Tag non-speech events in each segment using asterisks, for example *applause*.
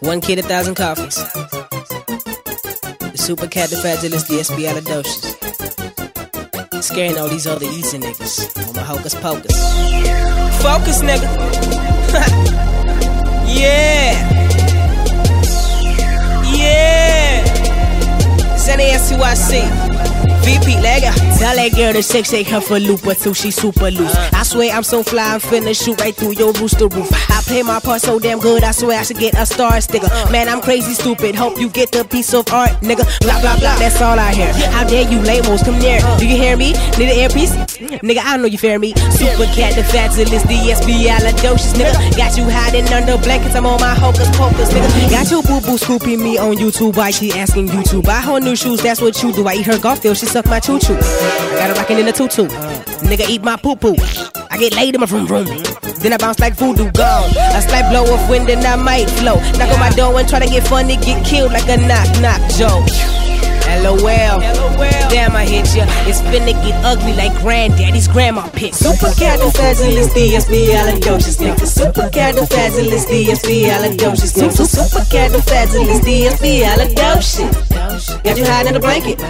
One kid, a thousand coffees. The super cat, the fabulous, the espialidocious. Scaring all these other easy niggas on my hocus pocus. Focus, nigga. *laughs* yeah. Yeah. It's N-A-S-T-Y-C. VP, leg Tell that girl to shake, shake her for loop until she super loose. Uh. I swear I'm so fly, I'm finna shoot right through your rooster roof. I play my part so damn good, I swear I should get a star sticker. Uh. Man, I'm crazy stupid, hope you get the piece of art, nigga. Blah, blah, blah, that's all I hear. How dare you labels, come near. Uh. Do you hear me? Need an earpiece? Nigga, I know you fear me. Super cat, the fabulous, DSB, alidocious, nigga. Got you hiding under blankets, I'm on my hocus pocus, nigga. Got your boo boo scooping me on YouTube. Why she asking you to buy her new shoes? That's what you do. I eat her golf deal, she suck my choo choo. Got her rockin' in a tutu. Nigga, eat my poo poo. I get laid in my room room. Then I bounce like voodoo gone. A slight blow of wind and I might flow. Knock on my door and try to get funny, get killed like a knock knock joke. LOL. Hit ya. It's finna get ugly like granddaddy's grandma pit. Super califragilis, DSB, alidocious nigga. Super califragilis, DSB, alidocious nigga. Super califragilis, DSB, alidocious. Got you hiding in the blanket.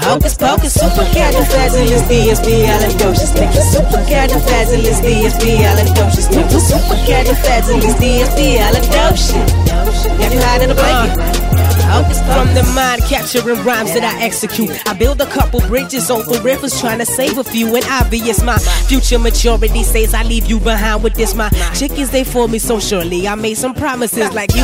Hocus pocus, super califragilis, DSB, alidocious nigga. Super califragilis, DSB, alidocious nigga. Super califragilis, DSB, alidocious. Got you hiding in the blanket. From the mind capturing rhymes that I execute. I build a couple bridges over rivers trying to save a few. And obvious, my future maturity says I leave you behind with this. My chickens, they for me so surely. I made some promises like you,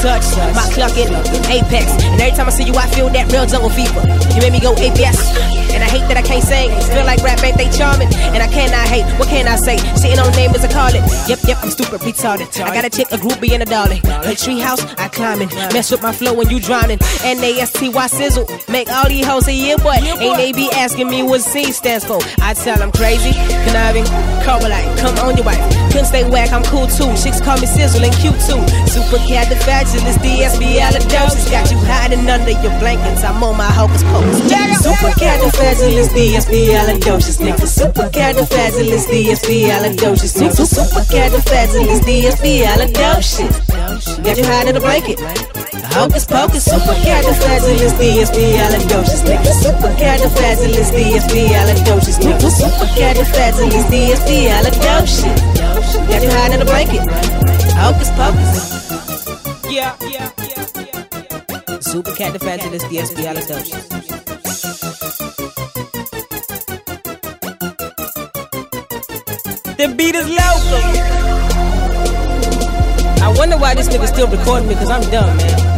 touch my clucking apex. And every time I see you, I feel that real jungle fever. You made me go APS. And I hate that I can't sing. Feel like rap ain't they charming. And I cannot hate. What can I say? Sitting on name as I call it. Yep, yep, I'm stupid retarded. I got a chick, a groupie, and a darling. Her treehouse, I climbing. Mess with my flow when you drowning. N-A-S-T-Y sizzle. Make all these hoes say yeah, but ain't they be asking me what C stands for? I tell them crazy, conniving, carbolite, come on your wife. Couldn't stay whack, I'm cool too. Chicks call me sizzle and cute too. Super cat the fabulous, DSB alidocious. Got you hiding under your blankets. I'm on my hocus pocus. Super cat the fabulous, DSB alidocious nigga. Super cat the fabulous, DSB alidocious nigga. Super cat the fabulous, DSB alidocious. Got you hiding in the blanket. Hocus pocus, super califragilis, DSB, alidocious, nigga. Super califragilis, DSB, alidocious, nigga. Super califragilis, DSB, alidocious. Got you hiding in the blanket. Hocus pocus. Yeah, yeah, yeah, yeah. Super califragilis, DSB, alidocious. The beat is local. I wonder why this nigga still recording me, cause I'm dumb, man.